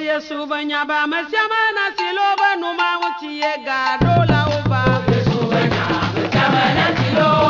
ye suba nyaba masyama na siloba numa uba. Na siloba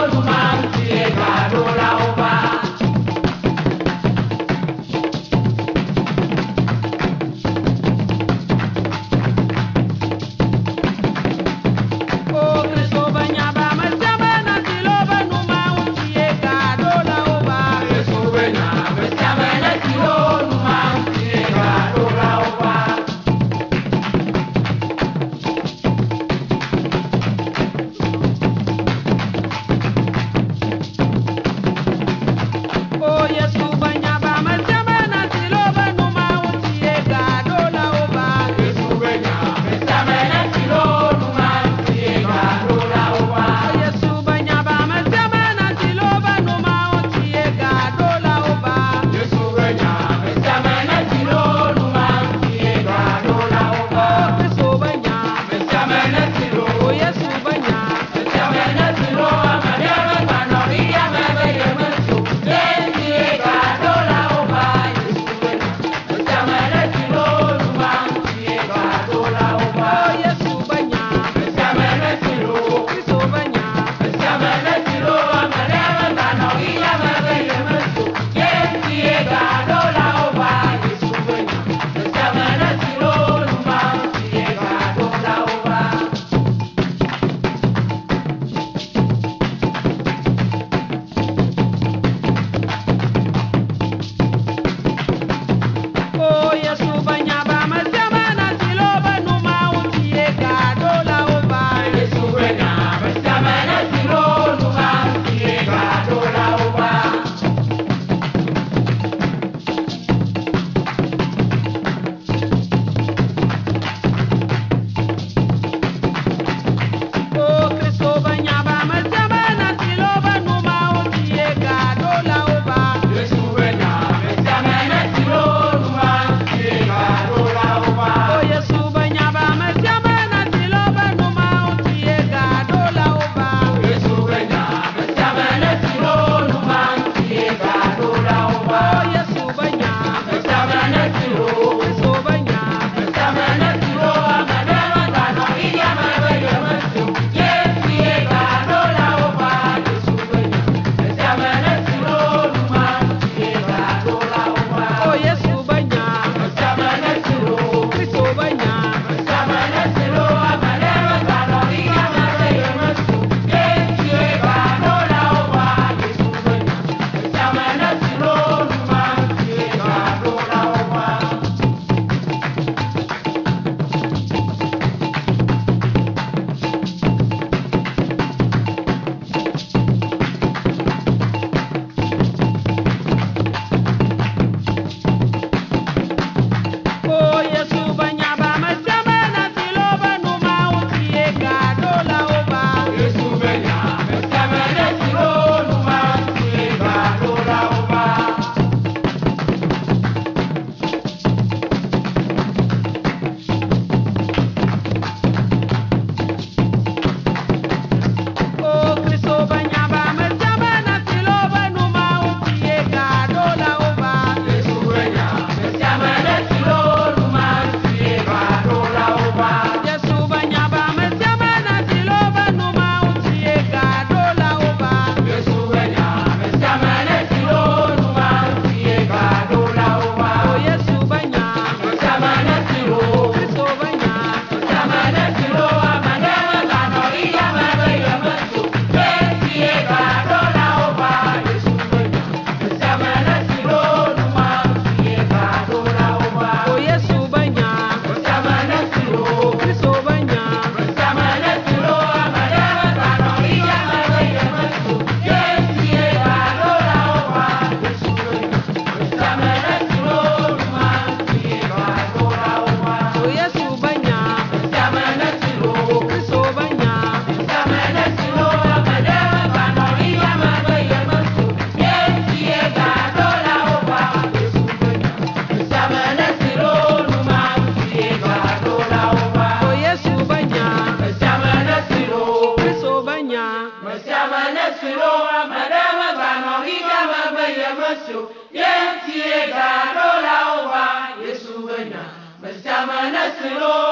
show. Yet, yeah, God, all over, yes, yesu, went now. Mr. Manasiro.